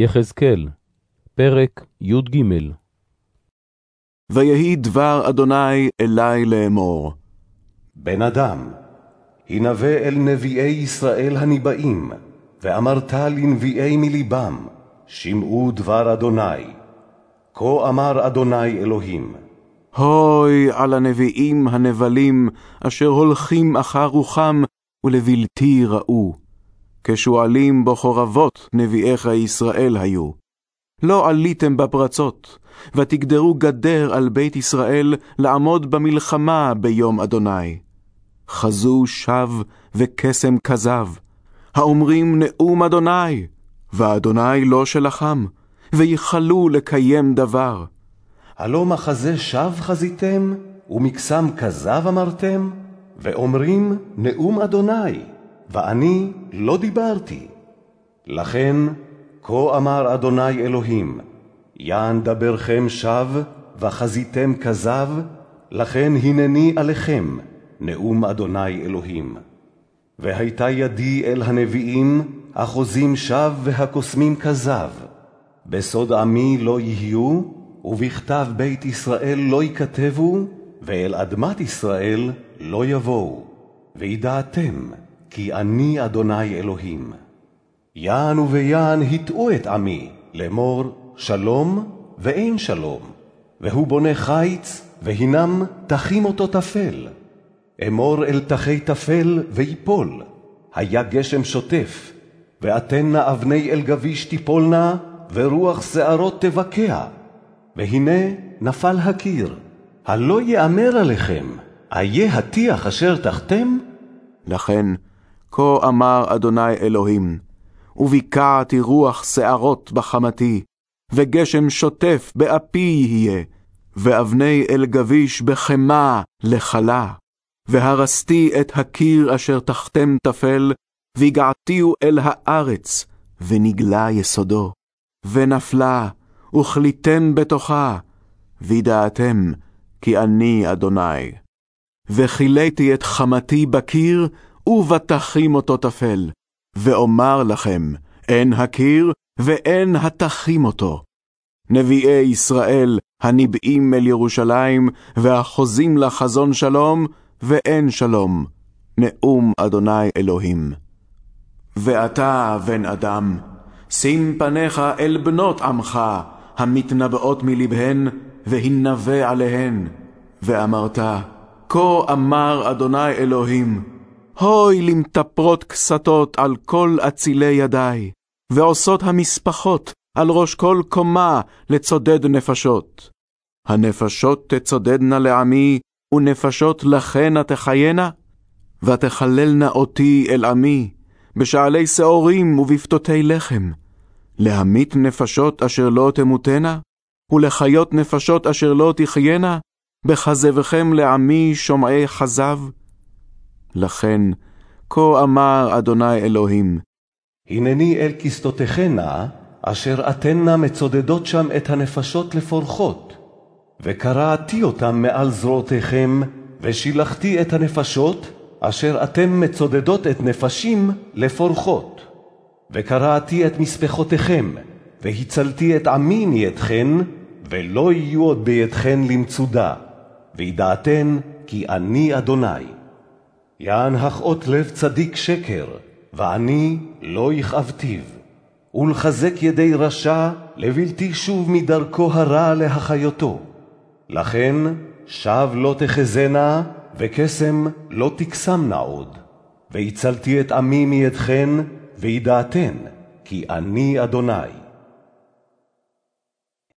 יחזקאל, פרק י"ג ויהי דבר אדוני אלי לאמור. בן אדם, הנבא אל נביאי ישראל הניבאים, ואמרת לנביאי מלבם, שמעו דבר אדוני. כה אמר אדוני אלוהים. הוי על הנביאים הנבלים, אשר הולכים אחר רוחם, ולבלתי ראו. כשועלים בחורבות נביאיך ישראל היו. לא עליתם בפרצות, ותגדרו גדר על בית ישראל לעמוד במלחמה ביום אדוני. חזו שב וקסם כזב, האומרים נאום אדוני, ואדוני לא שלחם, ויכלו לקיים דבר. הלא מחזה שווא חזיתם, ומקסם כזב אמרתם, ואומרים נאום אדוני. ואני לא דיברתי. לכן, כה אמר אדוני אלוהים, יען דברכם שב, וחזיתם כזב, לכן הנני עליכם, נאום אדוני אלוהים. והייתה ידי אל הנביאים, החוזים שב והקוסמים כזב. בסוד עמי לא יהיו, ובכתב בית ישראל לא ייכתבו, ואל אדמת ישראל לא יבואו. וידעתם, כי אני אדוני אלוהים. יען וביען הטעו את עמי, לאמור שלום ואין שלום, והוא בונה חיץ, והינם תחים אותו תפל. אמור אל תחי תפל ויפול, היה גשם שוטף, ואתנה אבני אל גביש תיפולנה, ורוח שערות תבקע. והנה נפל הקיר, הלא יאמר עליכם, איה הטיח אשר תחתם? לכן, כה אמר אדוני אלוהים, וביקעתי רוח שערות בחמתי, וגשם שוטף באפי יהיה, ואבני אל גביש בחמה לכלה. והרסתי את הקיר אשר תחתם תפל, והגעתיהו אל הארץ, ונגלה יסודו. ונפלה, וכליתם בתוכה, וידעתם כי אני אדוני. וכיליתי את חמתי בקיר, ובתחים אותו תפל. ואומר לכם, אין הקיר, ואין התחים אותו. נביאי ישראל הניבאים אל ירושלים, והחוזים לחזון שלום, ואין שלום. נאום אדוני אלוהים. ואתה, בן אדם, שים פניך אל בנות עמך, המתנבאות מלבהן, והנבא עליהן. ואמרת, כה אמר אדוני אלוהים, הוי למטפרות כסתות על כל אצילי ידי, ועושות המספחות על ראש כל קומה לצודד נפשות. הנפשות תצודדנה לעמי, ונפשות לכנה תחיינה, ותחללנה אותי אל עמי, בשעלי שעורים ובפתותי לחם, להמית נפשות אשר לא תמותנה, ולחיות נפשות אשר לא תחיינה, בכזבכם לעמי שומעי חזב. לכן, כה אמר אדוני אלוהים, הנני אל כסתותיכנה, אשר אתנה מצודדות שם את הנפשות לפורחות, וקרעתי אותם מעל זרועותיכם, ושילחתי את הנפשות, אשר אתם מצודדות את נפשים לפורחות. וקרעתי את מספחותיכם, והצלתי את עמי מידכן, ולא יהיו עוד בידכן למצודה, וידעתן כי אני אדוני. יען הכאות לב צדיק שקר, ואני לא יכאבתיו. ולחזק ידי רשע, לבלתי שוב מדרכו הרע להחיותו. לכן שב לא תחזנה, וקסם לא תקסמנה עוד. והצלתי את עמי מידכן, וידעתן, כי אני אדוני.